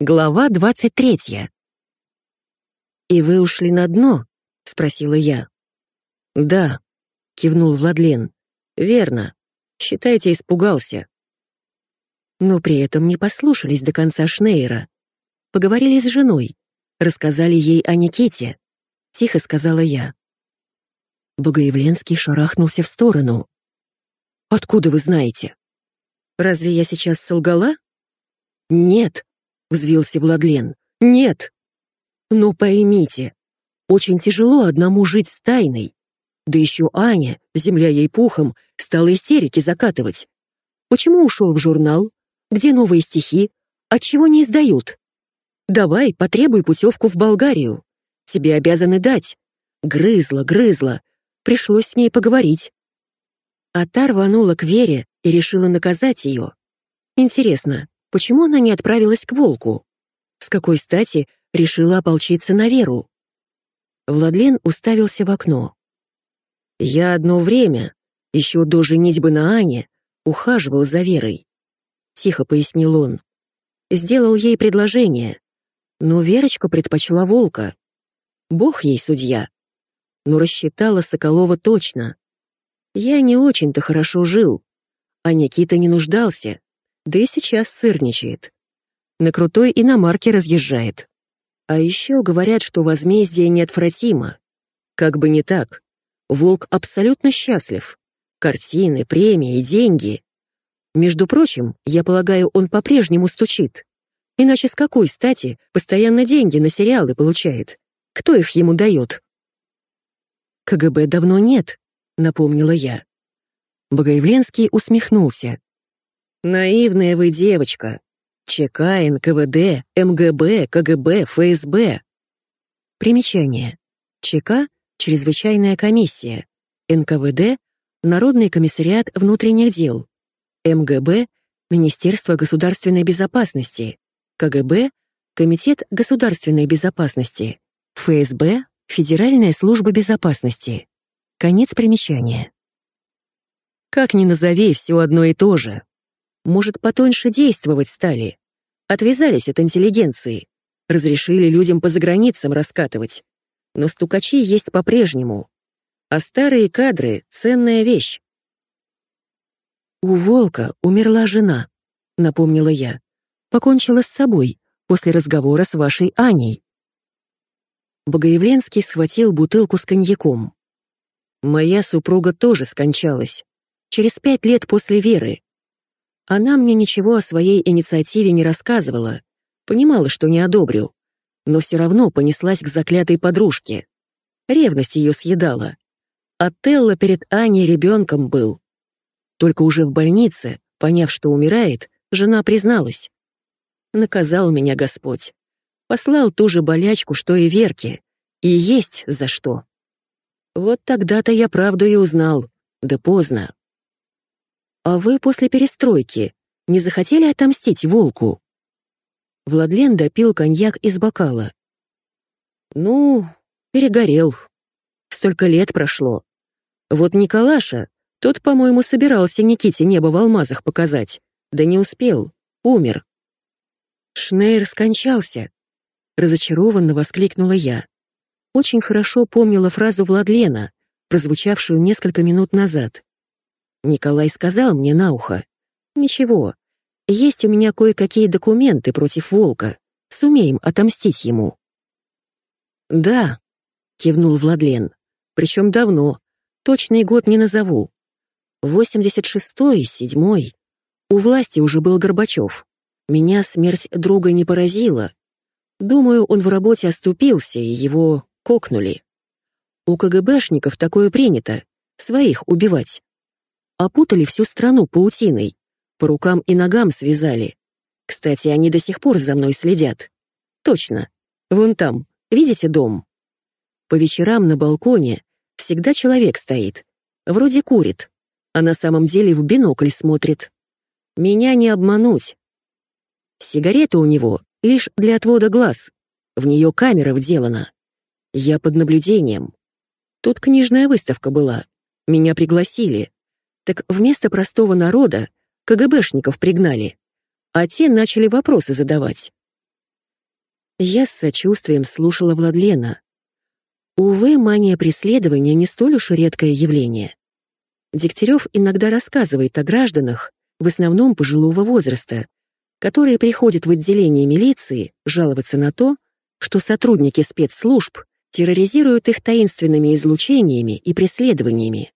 Глава двадцать третья. «И вы ушли на дно?» — спросила я. «Да», — кивнул Владлен. «Верно. Считайте, испугался». Но при этом не послушались до конца Шнейра. Поговорили с женой, рассказали ей о Никите. Тихо сказала я. Богоявленский шарахнулся в сторону. «Откуда вы знаете?» «Разве я сейчас солгала?» «Нет», — взвился Владлен. «Нет!» «Ну поймите, очень тяжело одному жить с тайной. Да еще Аня, земля ей пухом, стала истерики закатывать. Почему ушел в журнал? Где новые стихи? Отчего не издают? Давай, потребуй путевку в Болгарию. Тебе обязаны дать. Грызла, грызла. Пришлось с ней поговорить. А та рванула к Вере и решила наказать ее. Интересно, Почему она не отправилась к волку? С какой стати решила ополчиться на Веру? Владлен уставился в окно. «Я одно время, еще до женитьбы на Ане, ухаживал за Верой», — тихо пояснил он. «Сделал ей предложение, но Верочка предпочла волка. Бог ей судья. Но рассчитала Соколова точно. Я не очень-то хорошо жил, а Никита не нуждался да и сейчас сырничает. На крутой иномарке разъезжает. А еще говорят, что возмездие неотвратимо. Как бы не так. Волк абсолютно счастлив. Картины, премии, деньги. Между прочим, я полагаю, он по-прежнему стучит. Иначе с какой стати постоянно деньги на сериалы получает? Кто их ему дает? КГБ давно нет, напомнила я. Богоявленский усмехнулся. Наивная вы девочка. ЧК, НКВД, МГБ, КГБ, ФСБ. Примечание. ЧК — Чрезвычайная комиссия. НКВД — Народный комиссариат внутренних дел. МГБ — Министерство государственной безопасности. КГБ — Комитет государственной безопасности. ФСБ — Федеральная служба безопасности. Конец примечания. Как ни назови, все одно и то же. Может, потоньше действовать стали? Отвязались от интеллигенции. Разрешили людям по заграницам раскатывать. Но стукачи есть по-прежнему. А старые кадры — ценная вещь. «У Волка умерла жена», — напомнила я. «Покончила с собой после разговора с вашей Аней». Богоявленский схватил бутылку с коньяком. «Моя супруга тоже скончалась. Через пять лет после Веры. Она мне ничего о своей инициативе не рассказывала, понимала, что не одобрю, но все равно понеслась к заклятой подружке. Ревность ее съедала. А Телла перед Аней ребенком был. Только уже в больнице, поняв, что умирает, жена призналась. Наказал меня Господь. Послал ту же болячку, что и Верке. И есть за что. Вот тогда-то я правду и узнал. Да поздно. «А вы после перестройки не захотели отомстить волку?» Владлен допил коньяк из бокала. «Ну, перегорел. Столько лет прошло. Вот Николаша, тот, по-моему, собирался Никите небо в алмазах показать, да не успел, умер». «Шнейр скончался», — разочарованно воскликнула я. Очень хорошо помнила фразу Владлена, прозвучавшую несколько минут назад. Николай сказал мне на ухо. «Ничего, есть у меня кое-какие документы против Волка. Сумеем отомстить ему». «Да», — кивнул Владлен. «Причем давно. Точный год не назову. 86-й, седьмой. У власти уже был Горбачев. Меня смерть друга не поразила. Думаю, он в работе оступился, и его кокнули. У КГБшников такое принято — своих убивать. Опутали всю страну паутиной. По рукам и ногам связали. Кстати, они до сих пор за мной следят. Точно. Вон там. Видите дом? По вечерам на балконе всегда человек стоит. Вроде курит, а на самом деле в бинокль смотрит. Меня не обмануть. Сигарета у него лишь для отвода глаз. В нее камера вделана. Я под наблюдением. Тут книжная выставка была. Меня пригласили. Так вместо простого народа КГБшников пригнали, а те начали вопросы задавать. Я с сочувствием слушала Владлена. Увы, мания преследования не столь уж редкое явление. Дегтярев иногда рассказывает о гражданах, в основном пожилого возраста, которые приходят в отделение милиции жаловаться на то, что сотрудники спецслужб терроризируют их таинственными излучениями и преследованиями.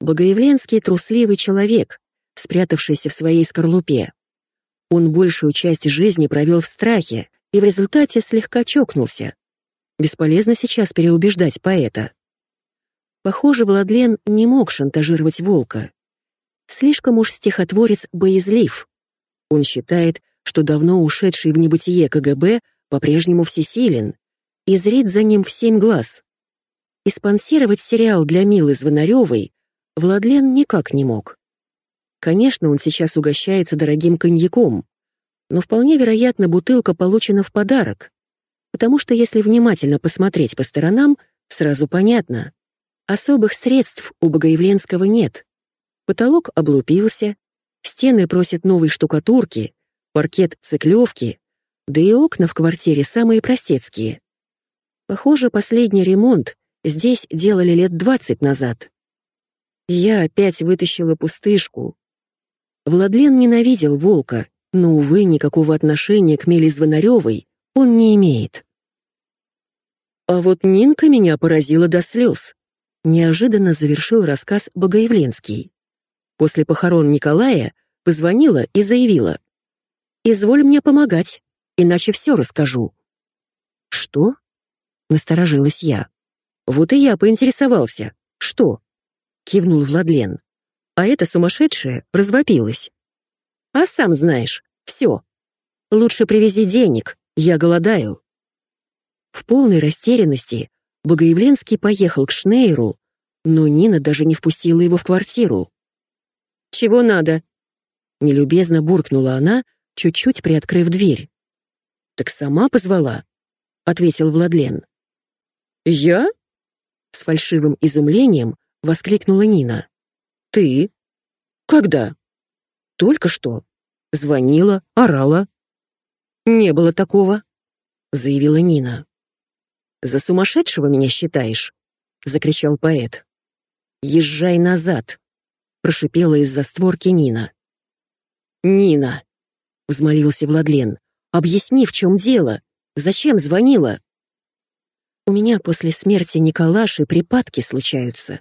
Богоявленский трусливый человек, спрятавшийся в своей скорлупе. Он большую часть жизни провел в страхе и в результате слегка чокнулся. Бесполезно сейчас переубеждать поэта. Похоже, Владлен не мог шантажировать волка. Слишком уж стихотворец боязлив. Он считает, что давно ушедший в небытие КГБ по-прежнему всесилен и зрит за ним в семь глаз. И спонсировать сериал для Милы Звонаревой Владлен никак не мог. Конечно, он сейчас угощается дорогим коньяком, но вполне вероятно, бутылка получена в подарок, потому что если внимательно посмотреть по сторонам, сразу понятно. Особых средств у Богоявленского нет. Потолок облупился, стены просят новой штукатурки, паркет циклевки, да и окна в квартире самые простецкие. Похоже, последний ремонт здесь делали лет двадцать назад. Я опять вытащила пустышку. Владлен ненавидел волка, но, увы, никакого отношения к Меле Звонаревой он не имеет. А вот Нинка меня поразила до слез. Неожиданно завершил рассказ Богоявленский. После похорон Николая позвонила и заявила. «Изволь мне помогать, иначе все расскажу». «Что?» — насторожилась я. «Вот и я поинтересовался. Что?» — кивнул Владлен. А эта сумасшедшая развопилась. «А сам знаешь, все. Лучше привези денег, я голодаю». В полной растерянности Богоявленский поехал к Шнейру, но Нина даже не впустила его в квартиру. «Чего надо?» Нелюбезно буркнула она, чуть-чуть приоткрыв дверь. «Так сама позвала», — ответил Владлен. «Я?» С фальшивым изумлением воскликнула Нина. «Ты? Когда?» «Только что. Звонила, орала». «Не было такого», — заявила Нина. «За сумасшедшего меня считаешь?» — закричал поэт. «Езжай назад», — прошипела из-за створки Нина. «Нина!» — взмолился Владлен. «Объясни, в чем дело? Зачем звонила?» У меня после смерти Николаши припадки случаются.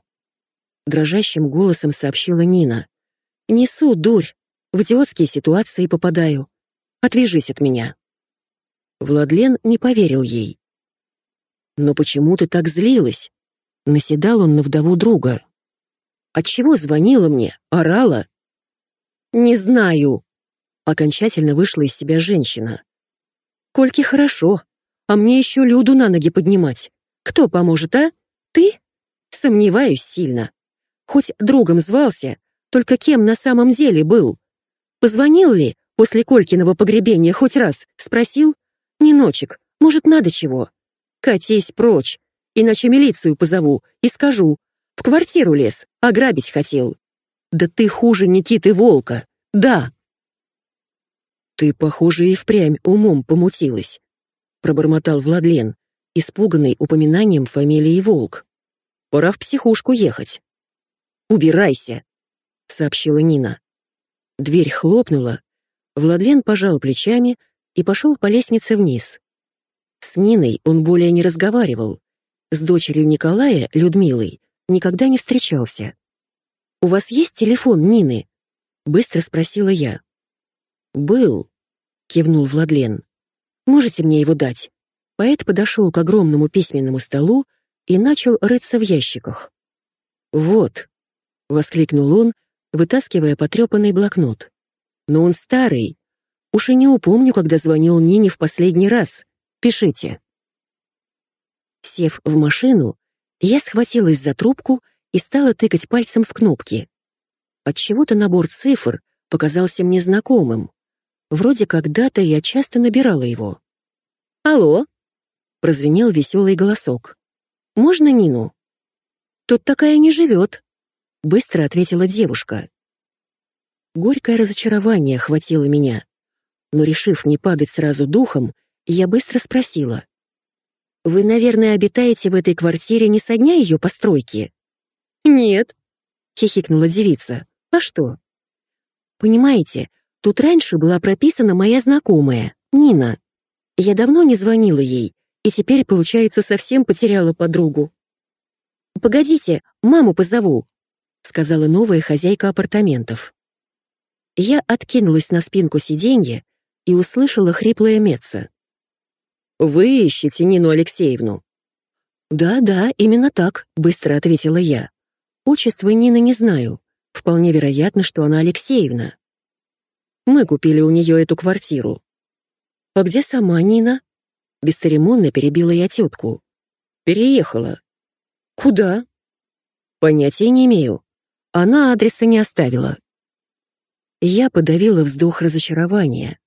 Дрожащим голосом сообщила Нина. Несу дурь, в идиотские ситуации попадаю. Отвяжись от меня. Владлен не поверил ей. «Но почему ты так злилась?» Наседал он на вдову друга. «Отчего звонила мне? Орала?» «Не знаю!» Окончательно вышла из себя женщина. «Кольке хорошо, а мне еще Люду на ноги поднимать. Кто поможет, а? Ты? Сомневаюсь сильно. Хоть другом звался, только кем на самом деле был? Позвонил ли после Колькиного погребения хоть раз? Спросил? Ниночек, может, надо чего? Катись прочь, иначе милицию позову и скажу. В квартиру лез, ограбить хотел. Да ты хуже Никиты Волка, да. Ты, похоже, и впрямь умом помутилась пробормотал Владлен, испуганный упоминанием фамилии Волк. «Пора в психушку ехать». «Убирайся», — сообщила Нина. Дверь хлопнула, Владлен пожал плечами и пошел по лестнице вниз. С Ниной он более не разговаривал. С дочерью Николая, Людмилой, никогда не встречался. «У вас есть телефон Нины?» — быстро спросила я. «Был», — кивнул Владлен. Можете мне его дать?» Поэт подошел к огромному письменному столу и начал рыться в ящиках. «Вот», — воскликнул он, вытаскивая потрепанный блокнот. «Но он старый. Уж и не упомню, когда звонил Нине в последний раз. Пишите». Сев в машину, я схватилась за трубку и стала тыкать пальцем в кнопки. Отчего-то набор цифр показался мне знакомым. Вроде когда-то я часто набирала его. «Алло?» — прозвенел веселый голосок. «Можно Нину?» «Тут такая не живет», — быстро ответила девушка. Горькое разочарование охватило меня. Но, решив не падать сразу духом, Я быстро спросила. «Вы, наверное, обитаете в этой квартире не со дня ее постройки?» «Нет», — хихикнула девица. «А что?» «Понимаете, тут раньше была прописана моя знакомая, Нина. Я давно не звонила ей, и теперь, получается, совсем потеряла подругу. «Погодите, маму позову», — сказала новая хозяйка апартаментов. Я откинулась на спинку сиденья и услышала хриплое Меца. «Вы ищете Нину Алексеевну?» «Да-да, именно так», — быстро ответила я. «Отчество Нины не знаю. Вполне вероятно, что она Алексеевна. Мы купили у нее эту квартиру». «А где сама Нина?» Бесцеремонно перебила я тетку. «Переехала». «Куда?» «Понятия не имею. Она адреса не оставила». Я подавила вздох разочарования.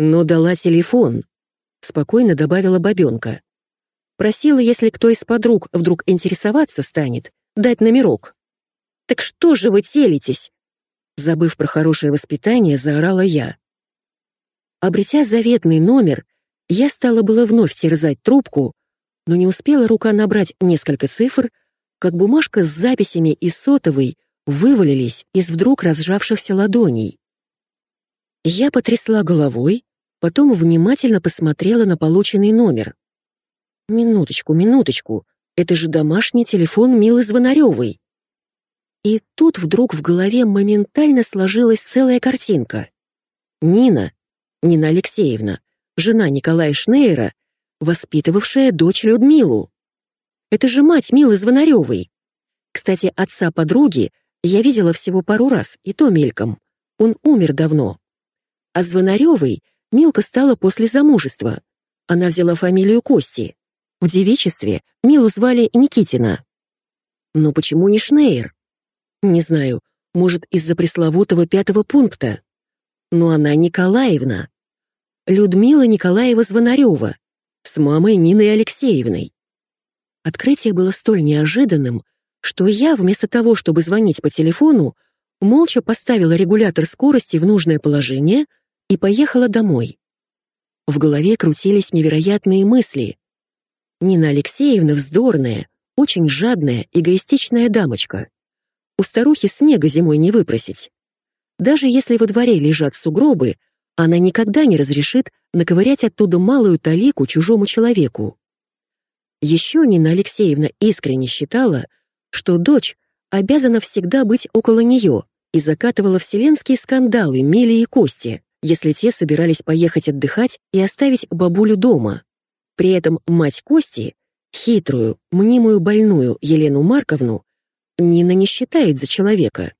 «Но дала телефон», — спокойно добавила бабенка. Просила, если кто из подруг вдруг интересоваться станет, дать номерок. «Так что же вы телитесь?» Забыв про хорошее воспитание, заорала я. Обретя заветный номер, я стала было вновь терзать трубку, но не успела рука набрать несколько цифр, как бумажка с записями из сотовой вывалились из вдруг разжавшихся ладоней. Я потрясла головой, потом внимательно посмотрела на полученный номер. «Минуточку, минуточку, это же домашний телефон Милы Звонаревой». И тут вдруг в голове моментально сложилась целая картинка. Нина, Нина Алексеевна, жена Николая Шнейера, воспитывавшая дочь Людмилу. Это же мать Милы Звонаревой. Кстати, отца подруги я видела всего пару раз, и то мельком. Он умер давно. А Звонаревой Милка стала после замужества. Она взяла фамилию Кости. В девичестве Милу звали Никитина. Но почему не Шнейер? Не знаю, может, из-за пресловутого пятого пункта. Но она Николаевна. Людмила Николаева Звонарева с мамой Ниной Алексеевной. Открытие было столь неожиданным, что я, вместо того, чтобы звонить по телефону, молча поставила регулятор скорости в нужное положение и поехала домой. В голове крутились невероятные мысли. Нина Алексеевна вздорная, очень жадная, эгоистичная дамочка. У старухи снега зимой не выпросить. Даже если во дворе лежат сугробы, она никогда не разрешит наковырять оттуда малую талику чужому человеку. Еще Нина Алексеевна искренне считала, что дочь обязана всегда быть около нее и закатывала вселенские скандалы Миле и Косте, если те собирались поехать отдыхать и оставить бабулю дома. При этом мать Кости, хитрую, мнимую больную Елену Марковну, Нина не считает за человека.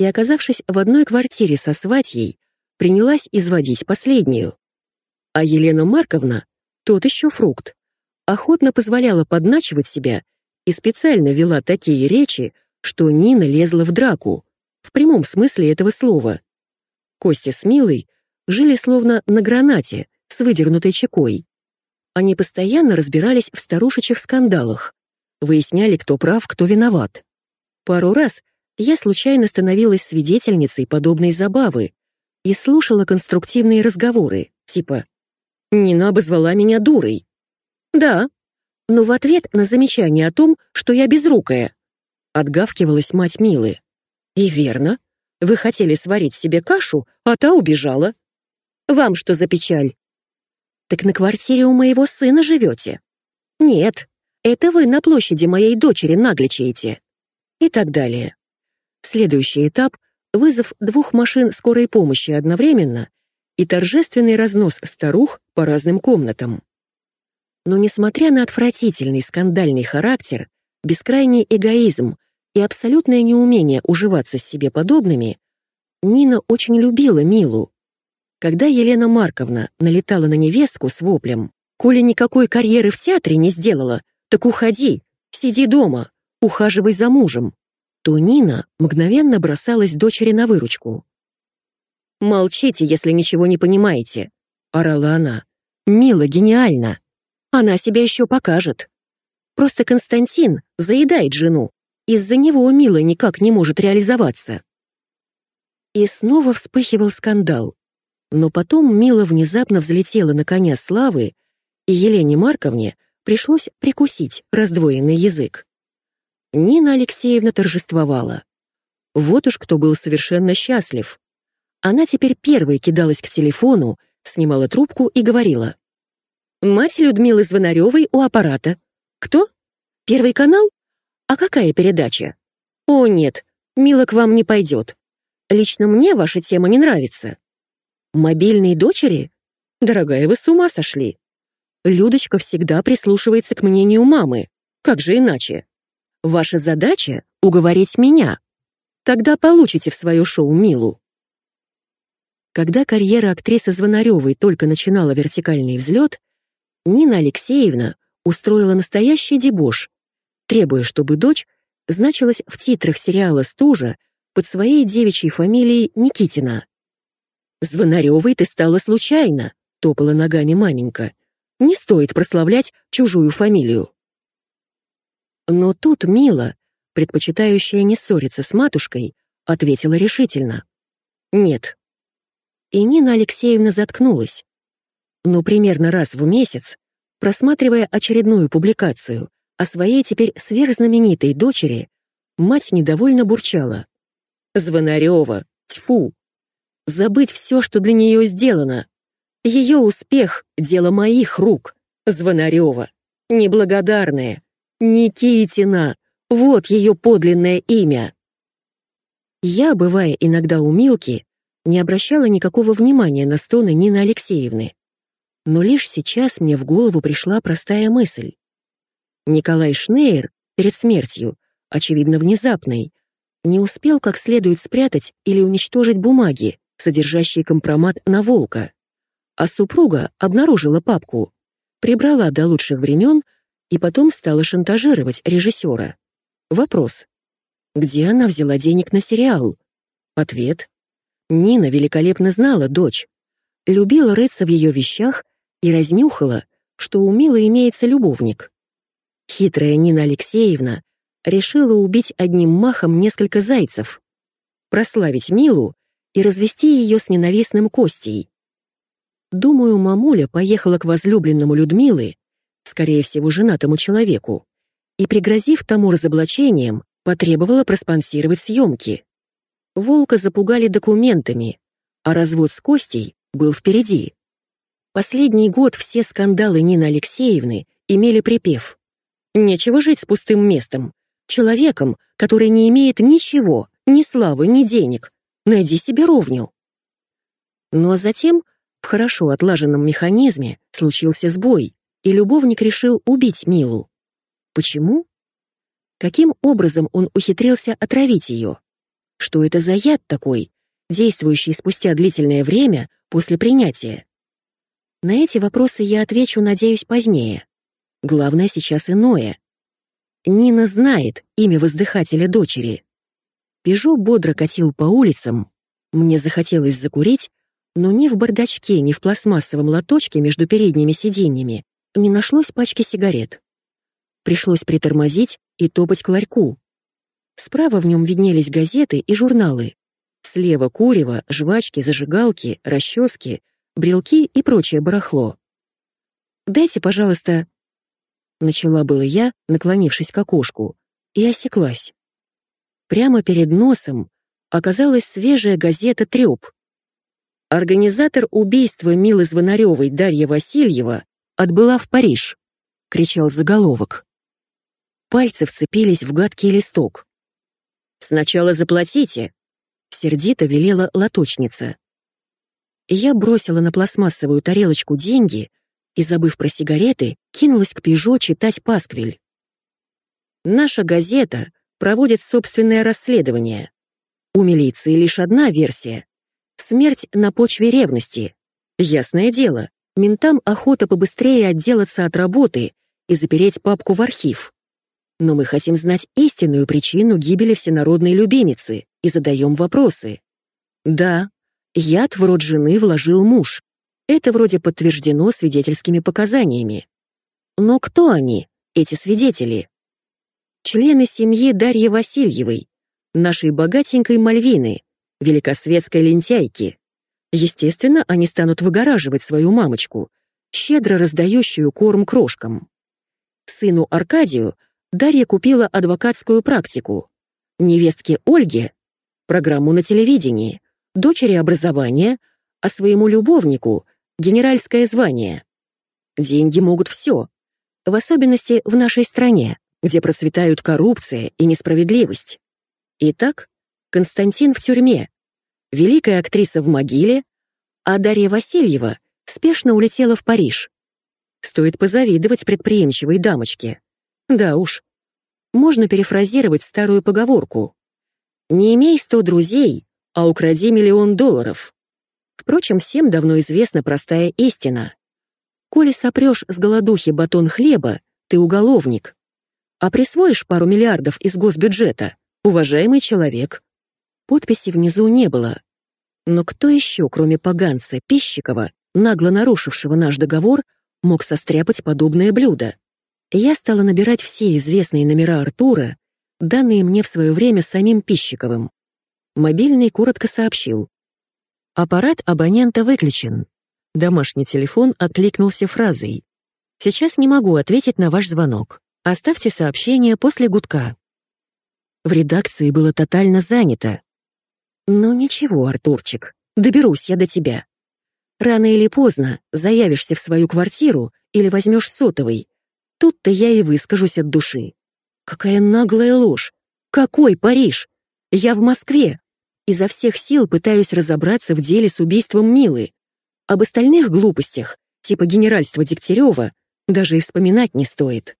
И оказавшись в одной квартире со сватьей, принялась изводить последнюю. А Елена Марковна, тот еще фрукт, охотно позволяла подначивать себя и специально вела такие речи, что Нина лезла в драку, в прямом смысле этого слова. Костя с Милой жили словно на гранате с выдернутой чекой. Они постоянно разбирались в старушечьих скандалах, выясняли, кто прав, кто виноват. Пару раз я случайно становилась свидетельницей подобной забавы, и слушала конструктивные разговоры, типа «Нина обозвала меня дурой». «Да, но в ответ на замечание о том, что я безрукая», отгавкивалась мать Милы. «И верно, вы хотели сварить себе кашу, а та убежала. Вам что за печаль?» «Так на квартире у моего сына живете?» «Нет, это вы на площади моей дочери нагличаете». И так далее. Следующий этап — вызов двух машин скорой помощи одновременно и торжественный разнос старух по разным комнатам. Но несмотря на отвратительный скандальный характер, бескрайний эгоизм и абсолютное неумение уживаться с себе подобными, Нина очень любила Милу. Когда Елена Марковна налетала на невестку с воплем «Коли никакой карьеры в театре не сделала, так уходи, сиди дома, ухаживай за мужем», то Нина мгновенно бросалась дочери на выручку. «Молчите, если ничего не понимаете», — орала она. «Мила гениальна. Она себя еще покажет. Просто Константин заедает жену. Из-за него Мила никак не может реализоваться». И снова вспыхивал скандал. Но потом Мила внезапно взлетела на коня славы, и Елене Марковне пришлось прикусить раздвоенный язык. Нина Алексеевна торжествовала. Вот уж кто был совершенно счастлив. Она теперь первой кидалась к телефону, снимала трубку и говорила. «Мать Людмилы Звонаревой у аппарата. Кто? Первый канал? А какая передача? О, нет, Мила к вам не пойдет. Лично мне ваша тема не нравится. Мобильные дочери? Дорогая, вы с ума сошли. Людочка всегда прислушивается к мнению мамы. Как же иначе? Ваша задача — уговорить меня. Тогда получите в свое шоу Милу. Когда карьера актрисы Звонаревой только начинала вертикальный взлет, Нина Алексеевна устроила настоящий дебош, требуя, чтобы дочь значилась в титрах сериала «Стужа» под своей девичьей фамилией Никитина. «Звонаревой ты стала случайно», — топала ногами маменька. «Не стоит прославлять чужую фамилию». Но тут Мила, предпочитающая не ссориться с матушкой, ответила решительно. «Нет». И Нина Алексеевна заткнулась. Но примерно раз в месяц, просматривая очередную публикацию о своей теперь сверхзнаменитой дочери, мать недовольно бурчала. «Звонарева, тьфу! Забыть все, что для нее сделано. Ее успех — дело моих рук, Звонарева. Неблагодарная. Никитина. Вот ее подлинное имя. Я, бывая иногда у Милки, не обращала никакого внимания на стоны Нины Алексеевны. Но лишь сейчас мне в голову пришла простая мысль. Николай Шнейер перед смертью, очевидно внезапной, не успел как следует спрятать или уничтожить бумаги, содержащие компромат на волка. А супруга обнаружила папку, прибрала до лучших времен и потом стала шантажировать режиссера. Вопрос. Где она взяла денег на сериал? Ответ. Нина великолепно знала дочь. Любила рыться в ее вещах и разнюхала, что у Милы имеется любовник. Хитрая Нина Алексеевна решила убить одним махом несколько зайцев, прославить Милу и развести ее с ненавистным Костей. Думаю, мамуля поехала к возлюбленному Людмилы, скорее всего, женатому человеку, и, пригрозив тому разоблачением, потребовала проспонсировать съемки. Волка запугали документами, а развод с Костей был впереди. Последний год все скандалы Нины Алексеевны имели припев. Нечего жить с пустым местом. Человеком, который не имеет ничего, ни славы, ни денег. Найди себе ровню. Ну а затем в хорошо отлаженном механизме случился сбой, и любовник решил убить Милу. Почему? Каким образом он ухитрился отравить ее? Что это за яд такой, действующий спустя длительное время после принятия? На эти вопросы я отвечу, надеюсь, позднее. Главное сейчас иное. Нина знает имя воздыхателя дочери. Пежо бодро катил по улицам. Мне захотелось закурить, но ни в бардачке, ни в пластмассовом лоточке между передними сиденьями не нашлось пачки сигарет. Пришлось притормозить и топать к ларьку. Справа в нем виднелись газеты и журналы. Слева курево, жвачки, зажигалки, расчески, брелки и прочее барахло. «Дайте, пожалуйста...» Начала было я, наклонившись к окошку, и осеклась. Прямо перед носом оказалась свежая газета «Трёп». Организатор убийства Милы Звонарёвой Дарья Васильева отбыла в Париж, кричал заголовок. Пальцы вцепились в гадкий листок. «Сначала заплатите», — сердито велела лоточница. Я бросила на пластмассовую тарелочку деньги и, забыв про сигареты, кинулась к Пежо читать пасквиль. Наша газета проводит собственное расследование. У милиции лишь одна версия. Смерть на почве ревности. Ясное дело, ментам охота побыстрее отделаться от работы и запереть папку в архив. Но мы хотим знать истинную причину гибели всенародной любимицы и задаем вопросы. Да, яд в рот жены вложил муж, это вроде подтверждено свидетельскими показаниями. Но кто они, эти свидетели? Члены семьи Дарьи Васильевой, нашей богатенькой Мальвины, великосветской лентяйки. Естественно, они станут выгораживать свою мамочку, щедро раздающую корм крошкам. Сыну Аркадию Дарья купила адвокатскую практику. Невестке Ольге — программу на телевидении, дочери образование, а своему любовнику — генеральское звание. Деньги могут все, в особенности в нашей стране, где процветают коррупция и несправедливость. Итак, Константин в тюрьме, великая актриса в могиле, а Дарья Васильева спешно улетела в Париж. Стоит позавидовать предприимчивой дамочке. Да уж, можно перефразировать старую поговорку. «Не имей сто друзей, а укради миллион долларов». Впрочем, всем давно известна простая истина. Коли сопрешь с голодухи батон хлеба, ты уголовник. А присвоишь пару миллиардов из госбюджета, уважаемый человек. Подписи внизу не было. Но кто еще, кроме поганца Пищикова, нагло нарушившего наш договор, мог состряпать подобное блюдо? Я стала набирать все известные номера Артура, данные мне в свое время самим Пищиковым. Мобильный коротко сообщил. Аппарат абонента выключен. Домашний телефон откликнулся фразой. «Сейчас не могу ответить на ваш звонок. Оставьте сообщение после гудка». В редакции было тотально занято. «Ну ничего, Артурчик, доберусь я до тебя. Рано или поздно заявишься в свою квартиру или возьмешь сотовый, Тут-то я и выскажусь от души. Какая наглая ложь! Какой Париж? Я в Москве. Изо всех сил пытаюсь разобраться в деле с убийством Милы. Об остальных глупостях, типа генеральства Дегтярева, даже и вспоминать не стоит.